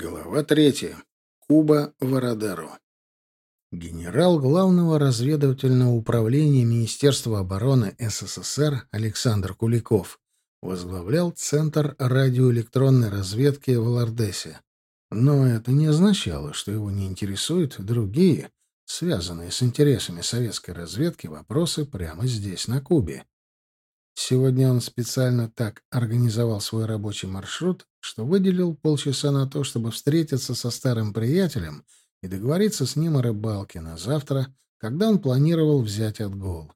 Глава третья. Куба Вородару. Генерал Главного разведывательного управления Министерства обороны СССР Александр Куликов возглавлял Центр радиоэлектронной разведки в Лордесе. Но это не означало, что его не интересуют другие, связанные с интересами советской разведки, вопросы прямо здесь, на Кубе. Сегодня он специально так организовал свой рабочий маршрут, что выделил полчаса на то, чтобы встретиться со старым приятелем и договориться с ним о рыбалке на завтра, когда он планировал взять отгул.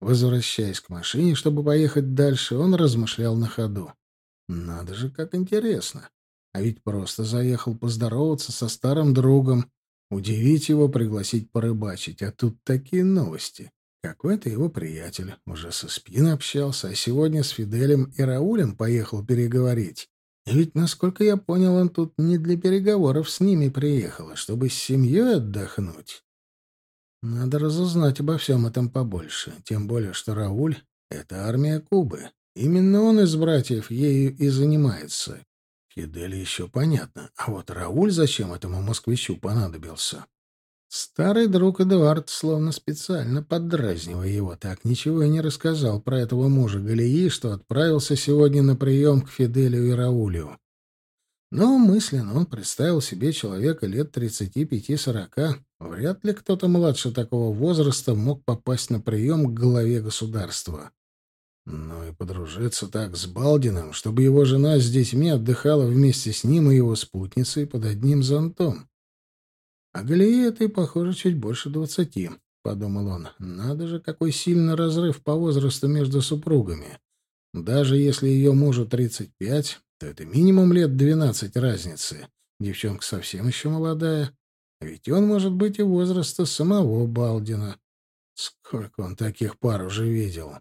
Возвращаясь к машине, чтобы поехать дальше, он размышлял на ходу. Надо же, как интересно. А ведь просто заехал поздороваться со старым другом, удивить его, пригласить порыбачить, а тут такие новости. Какой-то его приятель уже со спин общался, а сегодня с Фиделем и Раулем поехал переговорить. Ведь, насколько я понял, он тут не для переговоров с ними приехал, а чтобы с семьей отдохнуть. Надо разузнать обо всем этом побольше, тем более, что Рауль — это армия Кубы. Именно он из братьев ею и занимается. Фидель еще понятно, а вот Рауль зачем этому москвичу понадобился? Старый друг Эдуард, словно специально поддразнивая его, так ничего и не рассказал про этого мужа Галии, что отправился сегодня на прием к Фиделю и Раулю. Но мысленно он представил себе человека лет 35-40. Вряд ли кто-то младше такого возраста мог попасть на прием к главе государства. Но и подружиться так с Балдиным, чтобы его жена с детьми отдыхала вместе с ним и его спутницей под одним зонтом. А Галии этой, похоже, чуть больше двадцати, — подумал он. Надо же, какой сильный разрыв по возрасту между супругами. Даже если ее мужу тридцать пять, то это минимум лет двенадцать разницы. Девчонка совсем еще молодая. Ведь он может быть и возраста самого Балдина. Сколько он таких пар уже видел.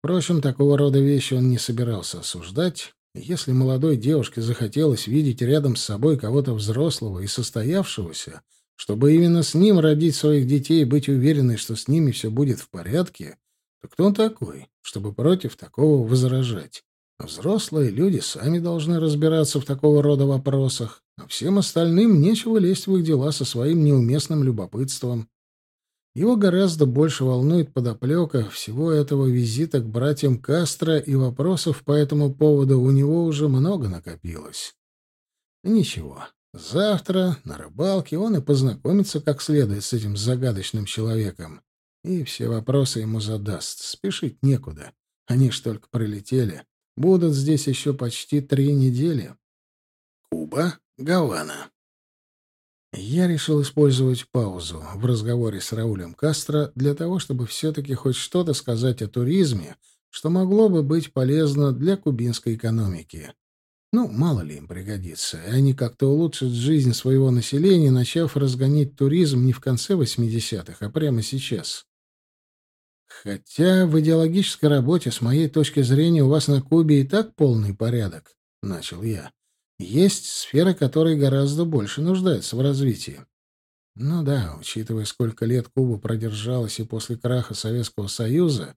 Впрочем, такого рода вещи он не собирался осуждать, если молодой девушке захотелось видеть рядом с собой кого-то взрослого и состоявшегося, чтобы именно с ним родить своих детей и быть уверенной, что с ними все будет в порядке, то кто он такой, чтобы против такого возражать? Взрослые люди сами должны разбираться в такого рода вопросах, а всем остальным нечего лезть в их дела со своим неуместным любопытством. Его гораздо больше волнует подоплека всего этого визита к братьям Кастро, и вопросов по этому поводу у него уже много накопилось. Ничего, завтра на рыбалке он и познакомится как следует с этим загадочным человеком, и все вопросы ему задаст. Спешить некуда. Они ж только прилетели. Будут здесь еще почти три недели. Куба, Гавана. Я решил использовать паузу в разговоре с Раулем Кастро для того, чтобы все-таки хоть что-то сказать о туризме, что могло бы быть полезно для кубинской экономики. Ну, мало ли им пригодится, и они как-то улучшат жизнь своего населения, начав разгонять туризм не в конце 80-х, а прямо сейчас. Хотя в идеологической работе, с моей точки зрения, у вас на Кубе и так полный порядок, — начал я. Есть сферы, которые гораздо больше нуждаются в развитии. Ну да, учитывая, сколько лет Куба продержалась и после краха Советского Союза,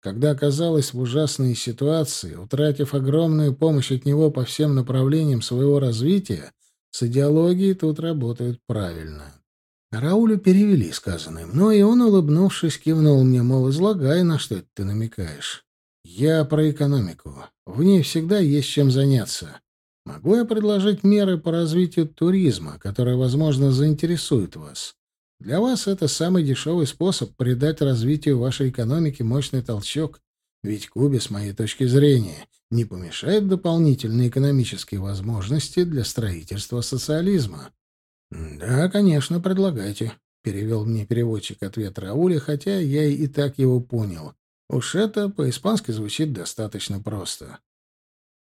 когда оказалась в ужасной ситуации, утратив огромную помощь от него по всем направлениям своего развития, с идеологией тут работают правильно. Раулю перевели сказанное мной, и он, улыбнувшись, кивнул мне, мол, излагай, на что это ты намекаешь. Я про экономику. В ней всегда есть чем заняться. Могу я предложить меры по развитию туризма, которые, возможно, заинтересуют вас? Для вас это самый дешевый способ придать развитию вашей экономики мощный толчок, ведь Кубе, с моей точки зрения, не помешает дополнительные экономические возможности для строительства социализма. «Да, конечно, предлагайте», — перевел мне переводчик ответ Рауля, хотя я и так его понял. Уж это по-испански звучит достаточно просто.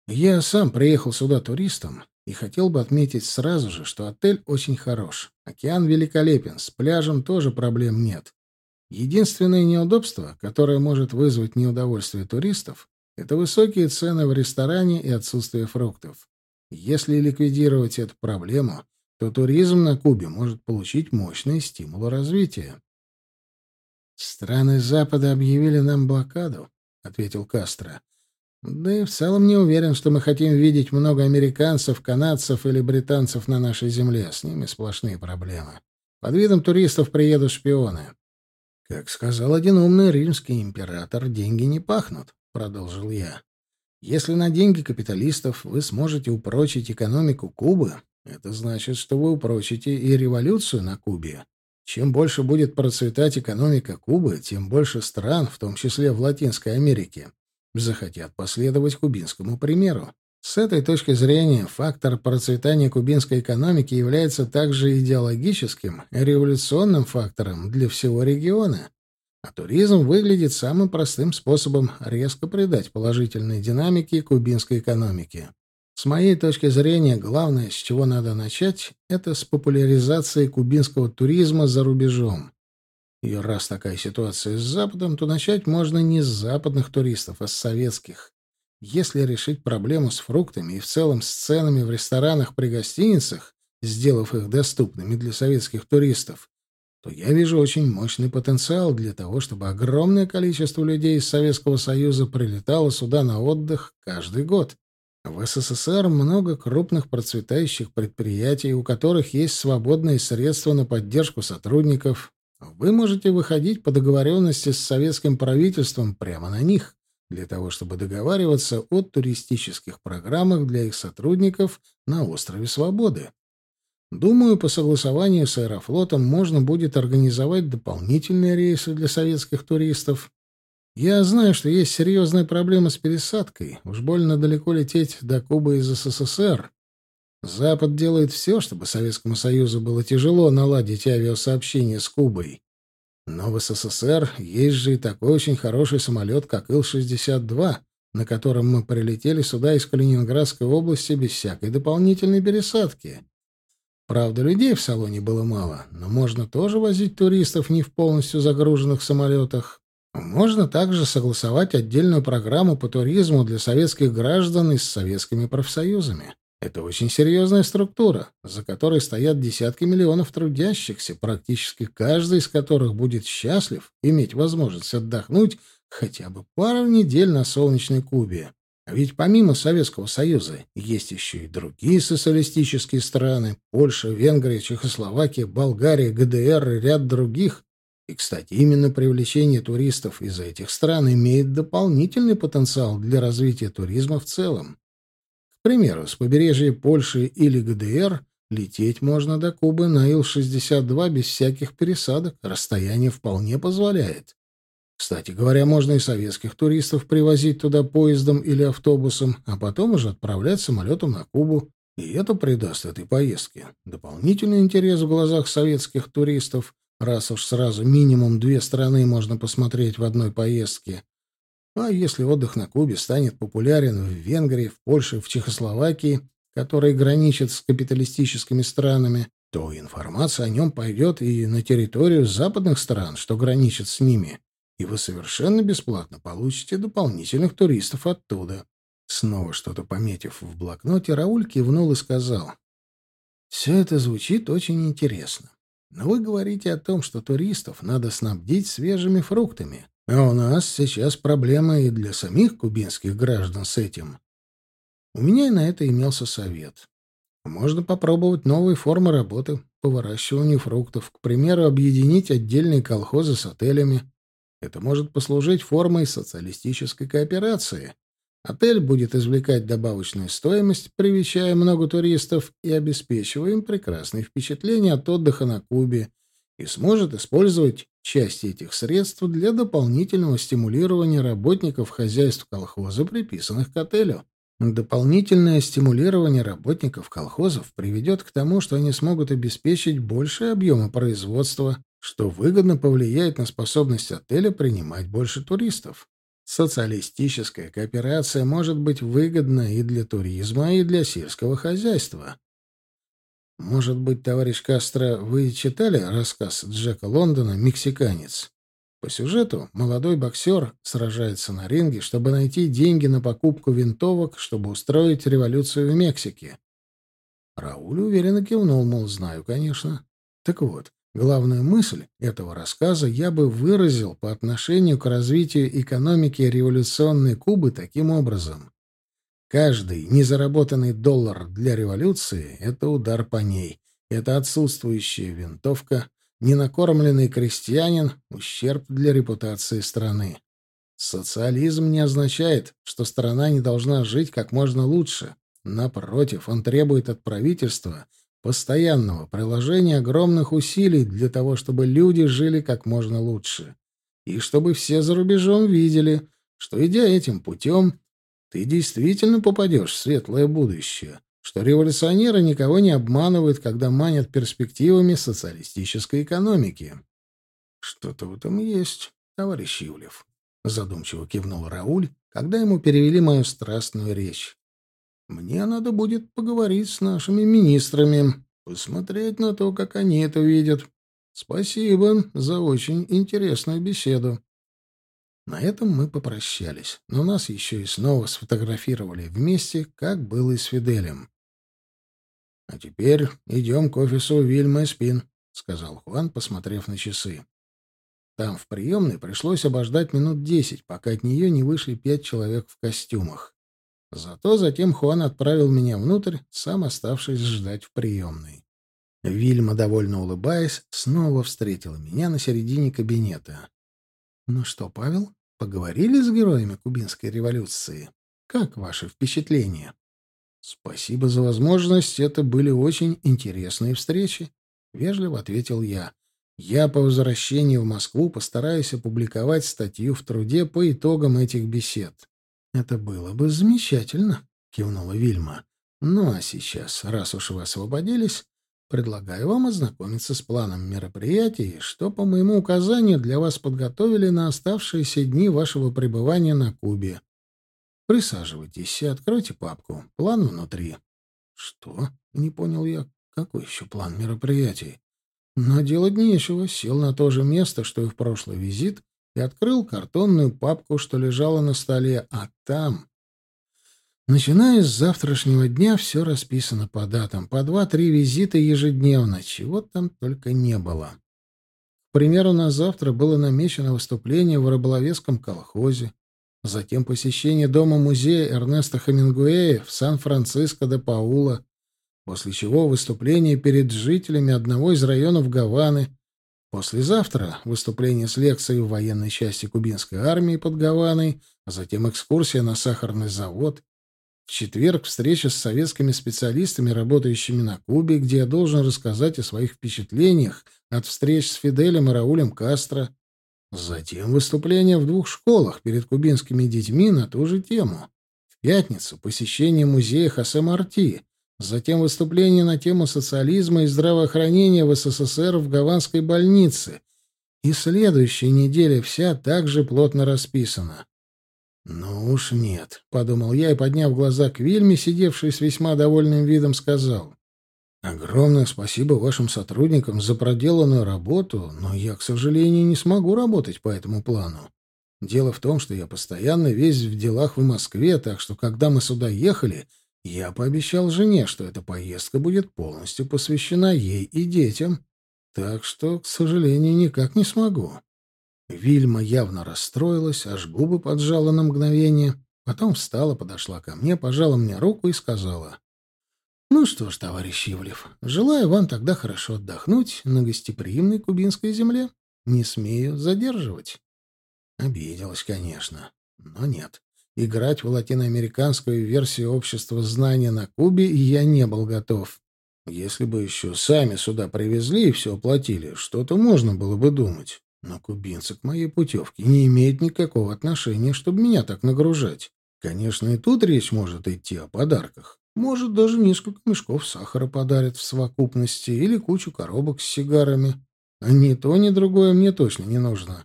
Я сам приехал сюда туристом и хотел бы отметить сразу же, что отель очень хорош. Океан великолепен, с пляжем тоже проблем нет. Единственное неудобство, которое может вызвать неудовольствие туристов, это высокие цены в ресторане и отсутствие фруктов. Если ликвидировать эту проблему, то туризм на Кубе может получить мощный стимул развития. «Страны Запада объявили нам блокаду», — ответил Кастро. Да и в целом не уверен, что мы хотим видеть много американцев, канадцев или британцев на нашей земле. С ними сплошные проблемы. Под видом туристов приедут шпионы. Как сказал один умный римский император, деньги не пахнут, продолжил я. Если на деньги капиталистов вы сможете упрочить экономику Кубы, это значит, что вы упрочите и революцию на Кубе. Чем больше будет процветать экономика Кубы, тем больше стран, в том числе в Латинской Америке, захотят последовать кубинскому примеру. С этой точки зрения фактор процветания кубинской экономики является также идеологическим революционным фактором для всего региона. А туризм выглядит самым простым способом резко придать положительной динамике кубинской экономике. С моей точки зрения, главное, с чего надо начать, это с популяризации кубинского туризма за рубежом. И раз такая ситуация с Западом, то начать можно не с западных туристов, а с советских. Если решить проблему с фруктами и в целом с ценами в ресторанах при гостиницах, сделав их доступными для советских туристов, то я вижу очень мощный потенциал для того, чтобы огромное количество людей из Советского Союза прилетало сюда на отдых каждый год. В СССР много крупных процветающих предприятий, у которых есть свободные средства на поддержку сотрудников. Вы можете выходить по договоренности с советским правительством прямо на них, для того, чтобы договариваться о туристических программах для их сотрудников на острове Свободы. Думаю, по согласованию с Аэрофлотом можно будет организовать дополнительные рейсы для советских туристов. Я знаю, что есть серьезная проблема с пересадкой. Уж больно далеко лететь до Кубы из СССР. Запад делает все, чтобы Советскому Союзу было тяжело наладить авиасообщение с Кубой. Но в СССР есть же и такой очень хороший самолет, как Ил-62, на котором мы прилетели сюда из Калининградской области без всякой дополнительной пересадки. Правда, людей в салоне было мало, но можно тоже возить туристов не в полностью загруженных самолетах. Можно также согласовать отдельную программу по туризму для советских граждан и с советскими профсоюзами. Это очень серьезная структура, за которой стоят десятки миллионов трудящихся, практически каждый из которых будет счастлив иметь возможность отдохнуть хотя бы пару недель на солнечной Кубе. А ведь помимо Советского Союза есть еще и другие социалистические страны — Польша, Венгрия, Чехословакия, Болгария, ГДР и ряд других. И, кстати, именно привлечение туристов из этих стран имеет дополнительный потенциал для развития туризма в целом. Примеру, с побережья Польши или ГДР лететь можно до Кубы на Ил-62 без всяких пересадок, расстояние вполне позволяет. Кстати говоря, можно и советских туристов привозить туда поездом или автобусом, а потом уже отправлять самолетом на Кубу. И это придаст этой поездке дополнительный интерес в глазах советских туристов, раз уж сразу минимум две страны можно посмотреть в одной поездке. А если отдых на Кубе станет популярен в Венгрии, в Польше, в Чехословакии, которые граничат с капиталистическими странами, то информация о нем пойдет и на территорию западных стран, что граничат с ними и вы совершенно бесплатно получите дополнительных туристов оттуда. Снова что-то пометив в блокноте, Рауль кивнул и сказал. «Все это звучит очень интересно. Но вы говорите о том, что туристов надо снабдить свежими фруктами. А у нас сейчас проблема и для самих кубинских граждан с этим. У меня и на это имелся совет. Можно попробовать новые формы работы по выращиванию фруктов. К примеру, объединить отдельные колхозы с отелями, это может послужить формой социалистической кооперации. Отель будет извлекать добавочную стоимость, привечая много туристов и обеспечивая им прекрасные впечатления от отдыха на Кубе, и сможет использовать часть этих средств для дополнительного стимулирования работников хозяйств колхоза, приписанных к отелю. Дополнительное стимулирование работников колхозов приведет к тому, что они смогут обеспечить большие объемы производства, что выгодно повлияет на способность отеля принимать больше туристов. Социалистическая кооперация может быть выгодна и для туризма, и для сельского хозяйства. Может быть, товарищ Кастро, вы читали рассказ Джека Лондона «Мексиканец»? По сюжету молодой боксер сражается на ринге, чтобы найти деньги на покупку винтовок, чтобы устроить революцию в Мексике. Рауль уверенно кивнул, мол, знаю, конечно. Так вот, Главную мысль этого рассказа я бы выразил по отношению к развитию экономики революционной Кубы таким образом. Каждый незаработанный доллар для революции — это удар по ней. Это отсутствующая винтовка, ненакормленный крестьянин — ущерб для репутации страны. Социализм не означает, что страна не должна жить как можно лучше. Напротив, он требует от правительства постоянного приложения огромных усилий для того, чтобы люди жили как можно лучше. И чтобы все за рубежом видели, что, идя этим путем, ты действительно попадешь в светлое будущее, что революционеры никого не обманывают, когда манят перспективами социалистической экономики. Что-то в этом есть, товарищ Ивлев. Задумчиво кивнул Рауль, когда ему перевели мою страстную речь. Мне надо будет поговорить с нашими министрами, посмотреть на то, как они это видят. Спасибо за очень интересную беседу. На этом мы попрощались, но нас еще и снова сфотографировали вместе, как было и с Фиделем. — А теперь идем к офису Вильма Спин, — сказал Хуан, посмотрев на часы. Там, в приемной, пришлось обождать минут десять, пока от нее не вышли пять человек в костюмах. Зато затем Хуан отправил меня внутрь, сам оставшись ждать в приемной. Вильма, довольно улыбаясь, снова встретила меня на середине кабинета. «Ну что, Павел, поговорили с героями кубинской революции? Как ваши впечатления?» «Спасибо за возможность, это были очень интересные встречи», — вежливо ответил я. Я по возвращении в Москву постараюсь опубликовать статью в труде по итогам этих бесед. Это было бы замечательно, кивнула Вильма. Ну а сейчас, раз уж вы освободились, предлагаю вам ознакомиться с планом мероприятий, что по моему указанию для вас подготовили на оставшиеся дни вашего пребывания на Кубе. Присаживайтесь и откройте папку. План внутри. Что? Не понял я. Какой еще план мероприятий? Но делать нечего, сел на то же место, что и в прошлый визит, и открыл картонную папку, что лежала на столе, а там... Начиная с завтрашнего дня все расписано по датам, по два-три визита ежедневно, чего там только не было. К примеру, на завтра было намечено выступление в рыболовецком колхозе, затем посещение дома-музея Эрнеста Хемингуэя в Сан-Франциско де Паула, после чего выступление перед жителями одного из районов Гаваны, послезавтра выступление с лекцией в военной части кубинской армии под Гаваной, а затем экскурсия на сахарный завод, в четверг встреча с советскими специалистами, работающими на Кубе, где я должен рассказать о своих впечатлениях от встреч с Фиделем и Раулем Кастро. Затем выступление в двух школах перед кубинскими детьми на ту же тему. В пятницу посещение музея Хосе Марти, Затем выступление на тему социализма и здравоохранения в СССР в Гаванской больнице. И следующая неделя вся также плотно расписана. «Ну уж нет», — подумал я и, подняв глаза к Вильме, сидевший с весьма довольным видом, сказал. «Огромное спасибо вашим сотрудникам за проделанную работу, но я, к сожалению, не смогу работать по этому плану. Дело в том, что я постоянно весь в делах в Москве, так что, когда мы сюда ехали, я пообещал жене, что эта поездка будет полностью посвящена ей и детям, так что, к сожалению, никак не смогу. Вильма явно расстроилась, аж губы поджала на мгновение, потом встала, подошла ко мне, пожала мне руку и сказала. «Ну что ж, товарищ Ивлев, желаю вам тогда хорошо отдохнуть на гостеприимной кубинской земле. Не смею задерживать». Обиделась, конечно, но нет. Играть в латиноамериканскую версию общества знания на Кубе я не был готов. Если бы еще сами сюда привезли и все оплатили, что-то можно было бы думать. Но кубинцы к моей путевке не имеют никакого отношения, чтобы меня так нагружать. Конечно, и тут речь может идти о подарках. Может, даже несколько мешков сахара подарят в совокупности или кучу коробок с сигарами. А ни то, ни другое мне точно не нужно.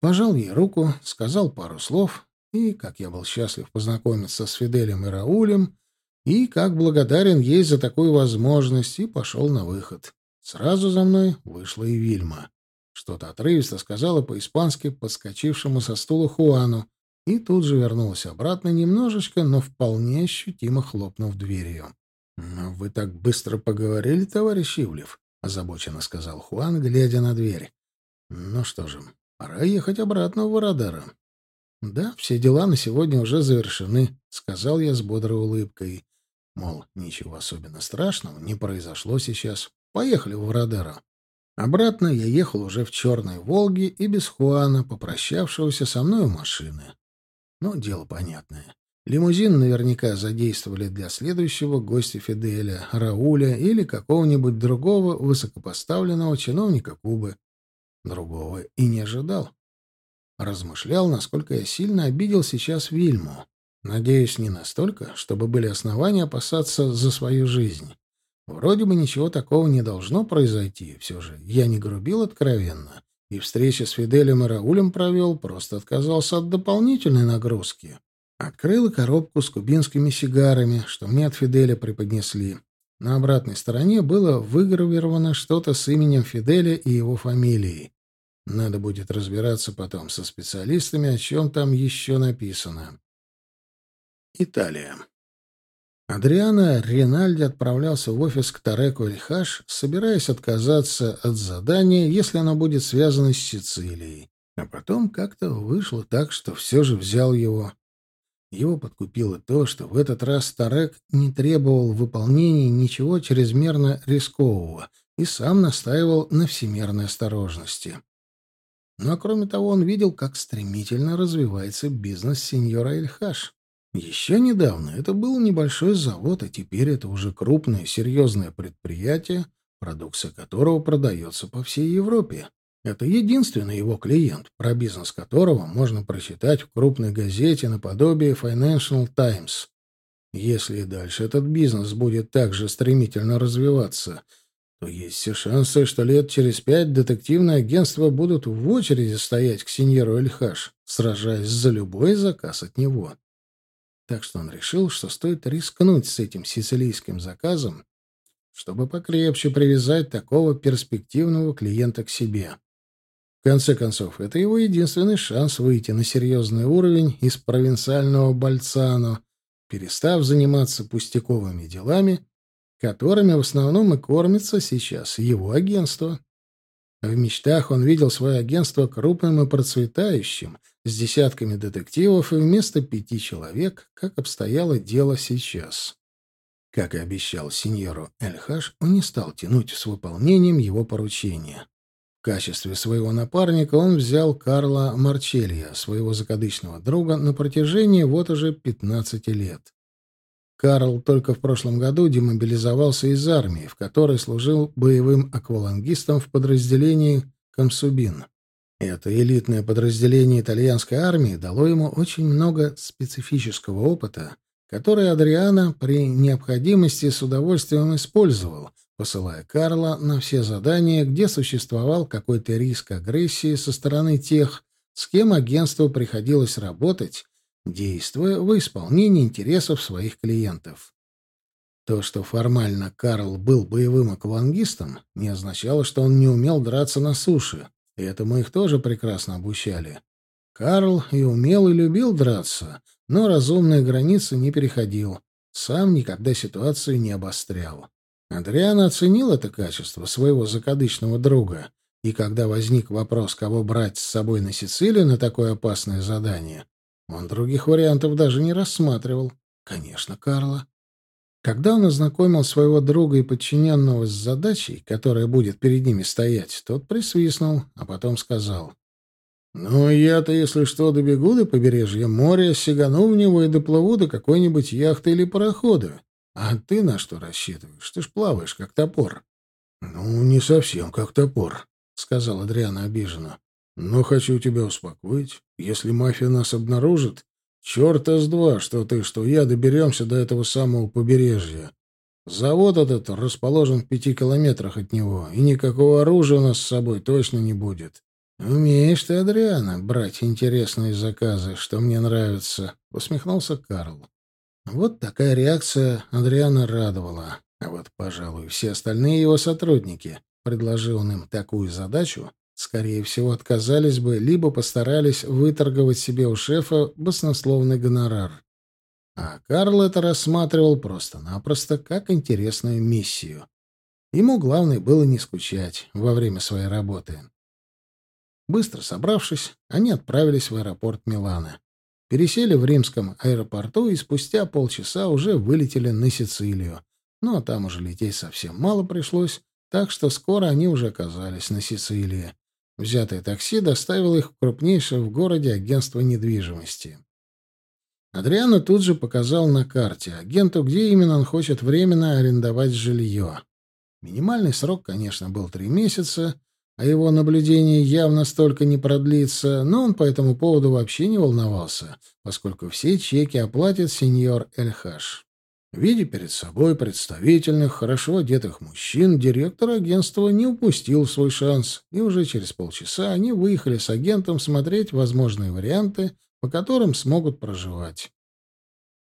Пожал ей руку, сказал пару слов, и как я был счастлив познакомиться с Фиделем и Раулем, и как благодарен ей за такую возможность, и пошел на выход. Сразу за мной вышла и Вильма. Что-то отрывисто сказала по-испански подскочившему со стула Хуану, и тут же вернулась обратно немножечко, но вполне ощутимо хлопнув дверью. «Но вы так быстро поговорили, товарищ Ивлев?» — озабоченно сказал Хуан, глядя на дверь. «Ну что же, пора ехать обратно в Вородара». «Да, все дела на сегодня уже завершены», — сказал я с бодрой улыбкой. Мол, ничего особенно страшного не произошло сейчас. Поехали в Вородара. Обратно я ехал уже в черной «Волге» и без Хуана, попрощавшегося со мной у машины. Ну, дело понятное. Лимузин наверняка задействовали для следующего гостя Фиделя, Рауля или какого-нибудь другого высокопоставленного чиновника Кубы. Другого и не ожидал. Размышлял, насколько я сильно обидел сейчас Вильму. Надеюсь, не настолько, чтобы были основания опасаться за свою жизнь. Вроде бы ничего такого не должно произойти. Все же я не грубил откровенно. И встречи с Фиделем и Раулем провел, просто отказался от дополнительной нагрузки. Открыл коробку с кубинскими сигарами, что мне от Фиделя преподнесли. На обратной стороне было выгравировано что-то с именем Фиделя и его фамилией. Надо будет разбираться потом со специалистами, о чем там еще написано. Италия. Адриана Ринальди отправлялся в офис к Тареку Эльхаш, собираясь отказаться от задания, если оно будет связано с Сицилией. А потом как-то вышло так, что все же взял его. Его подкупило то, что в этот раз Тарек не требовал выполнения ничего чрезмерно рискового и сам настаивал на всемирной осторожности. Но, кроме того, он видел, как стремительно развивается бизнес сеньора Эльхаш. Еще недавно это был небольшой завод, а теперь это уже крупное серьезное предприятие, продукция которого продается по всей Европе. Это единственный его клиент, про бизнес которого можно прочитать в крупной газете наподобие Financial Times. Если и дальше этот бизнес будет также стремительно развиваться, то есть все шансы, что лет через пять детективные агентства будут в очереди стоять к сеньору Эльхаш, сражаясь за любой заказ от него. Так что он решил, что стоит рискнуть с этим сицилийским заказом, чтобы покрепче привязать такого перспективного клиента к себе. В конце концов, это его единственный шанс выйти на серьезный уровень из провинциального Бальцано, перестав заниматься пустяковыми делами, которыми в основном и кормится сейчас его агентство. В мечтах он видел свое агентство крупным и процветающим, с десятками детективов и вместо пяти человек, как обстояло дело сейчас. Как и обещал сеньору Эльхаш, он не стал тянуть с выполнением его поручения. В качестве своего напарника он взял Карла Марчелья, своего закадычного друга, на протяжении вот уже 15 лет. Карл только в прошлом году демобилизовался из армии, в которой служил боевым аквалангистом в подразделении «Комсубин». Это элитное подразделение итальянской армии дало ему очень много специфического опыта, который Адриана при необходимости с удовольствием использовал, посылая Карла на все задания, где существовал какой-то риск агрессии со стороны тех, с кем агентству приходилось работать, действуя в исполнении интересов своих клиентов. То, что формально Карл был боевым аквалангистом, не означало, что он не умел драться на суше. И этому их тоже прекрасно обучали. Карл и умел, и любил драться, но разумные границы не переходил. Сам никогда ситуацию не обострял. Адриана оценил это качество своего закадычного друга, и когда возник вопрос, кого брать с собой на Сицилию на такое опасное задание, он других вариантов даже не рассматривал. Конечно, Карла. Когда он ознакомил своего друга и подчиненного с задачей, которая будет перед ними стоять, тот присвистнул, а потом сказал. «Ну, я-то, если что, добегу до побережья моря, сигану в него и доплыву до какой-нибудь яхты или парохода. А ты на что рассчитываешь? Ты ж плаваешь, как топор». «Ну, не совсем как топор», — сказал Адриана обиженно. «Но хочу тебя успокоить. Если мафия нас обнаружит, черта с два, что ты, что я доберемся до этого самого побережья. Завод этот расположен в пяти километрах от него, и никакого оружия у нас с собой точно не будет. «Умеешь ты, Адриана, брать интересные заказы, что мне нравится», — усмехнулся Карл. Вот такая реакция Адриана радовала. А вот, пожалуй, все остальные его сотрудники, предложил он им такую задачу, скорее всего, отказались бы, либо постарались выторговать себе у шефа баснословный гонорар. А Карл это рассматривал просто-напросто как интересную миссию. Ему главное было не скучать во время своей работы. Быстро собравшись, они отправились в аэропорт Милана. Пересели в римском аэропорту и спустя полчаса уже вылетели на Сицилию. Но там уже лететь совсем мало пришлось, так что скоро они уже оказались на Сицилии. Взятое такси доставило их в крупнейшее в городе агентство недвижимости. Адриано тут же показал на карте агенту, где именно он хочет временно арендовать жилье. Минимальный срок, конечно, был три месяца, а его наблюдение явно столько не продлится, но он по этому поводу вообще не волновался, поскольку все чеки оплатит сеньор Эльхаш. Видя перед собой представительных, хорошо одетых мужчин, директор агентства не упустил свой шанс, и уже через полчаса они выехали с агентом смотреть возможные варианты, по которым смогут проживать.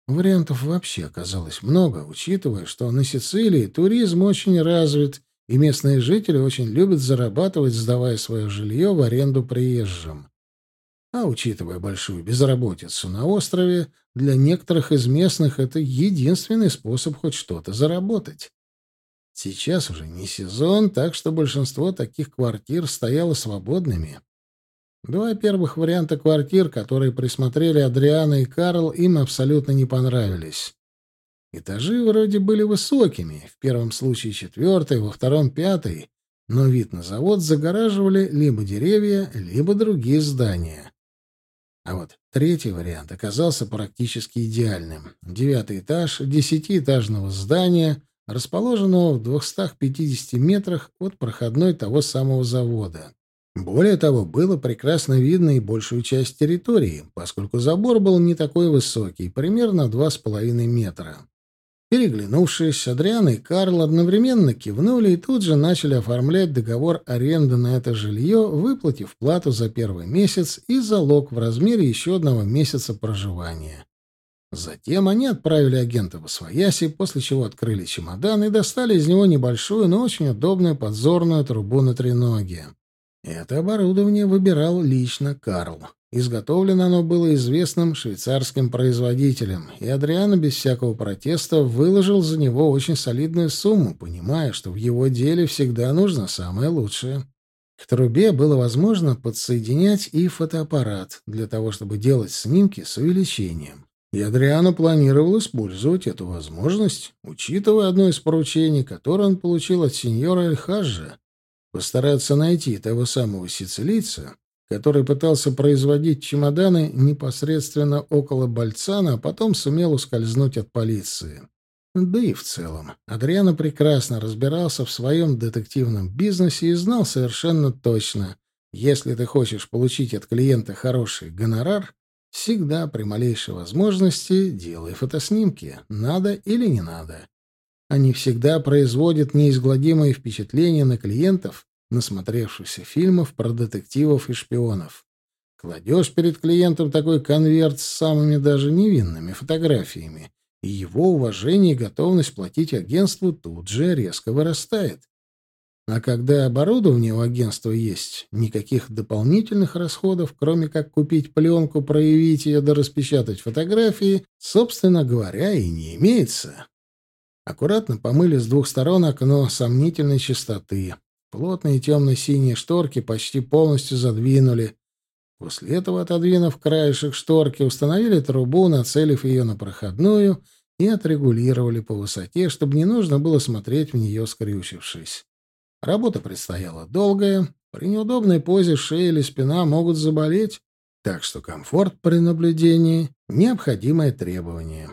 Вариантов вообще оказалось много, учитывая, что на Сицилии туризм очень развит, и местные жители очень любят зарабатывать, сдавая свое жилье в аренду приезжим. А учитывая большую безработицу на острове, для некоторых из местных это единственный способ хоть что-то заработать. Сейчас уже не сезон, так что большинство таких квартир стояло свободными. Два первых варианта квартир, которые присмотрели Адриана и Карл, им абсолютно не понравились. Этажи вроде были высокими, в первом случае четвертый, во втором пятый, но вид на завод загораживали либо деревья, либо другие здания. А вот третий вариант оказался практически идеальным. Девятый этаж десятиэтажного здания, расположенного в 250 метрах от проходной того самого завода. Более того, было прекрасно видно и большую часть территории, поскольку забор был не такой высокий, примерно 2,5 метра. Переглянувшись, Адриан и Карл одновременно кивнули и тут же начали оформлять договор аренды на это жилье, выплатив плату за первый месяц и залог в размере еще одного месяца проживания. Затем они отправили агента в Освояси, после чего открыли чемодан и достали из него небольшую, но очень удобную подзорную трубу на треноге. Это оборудование выбирал лично Карл. Изготовлено оно было известным швейцарским производителем, и Адриано без всякого протеста выложил за него очень солидную сумму, понимая, что в его деле всегда нужно самое лучшее. К трубе было возможно подсоединять и фотоаппарат для того, чтобы делать снимки с увеличением. И Адриано планировал использовать эту возможность, учитывая одно из поручений, которое он получил от сеньора Эльхаджа, постараться найти того самого сицилийца, который пытался производить чемоданы непосредственно около Бальцана, а потом сумел ускользнуть от полиции. Да и в целом, Адриано прекрасно разбирался в своем детективном бизнесе и знал совершенно точно, если ты хочешь получить от клиента хороший гонорар, всегда при малейшей возможности делай фотоснимки, надо или не надо. Они всегда производят неизгладимое впечатление на клиентов, насмотревшихся фильмов про детективов и шпионов. Кладешь перед клиентом такой конверт с самыми даже невинными фотографиями, и его уважение и готовность платить агентству тут же резко вырастает. А когда оборудование у агентства есть, никаких дополнительных расходов, кроме как купить пленку, проявить ее да распечатать фотографии, собственно говоря, и не имеется. Аккуратно помыли с двух сторон окно сомнительной чистоты. Плотные темно-синие шторки почти полностью задвинули. После этого, отодвинув краешек шторки, установили трубу, нацелив ее на проходную, и отрегулировали по высоте, чтобы не нужно было смотреть в нее, скрючившись. Работа предстояла долгая. При неудобной позе шея или спина могут заболеть, так что комфорт при наблюдении — необходимое требование.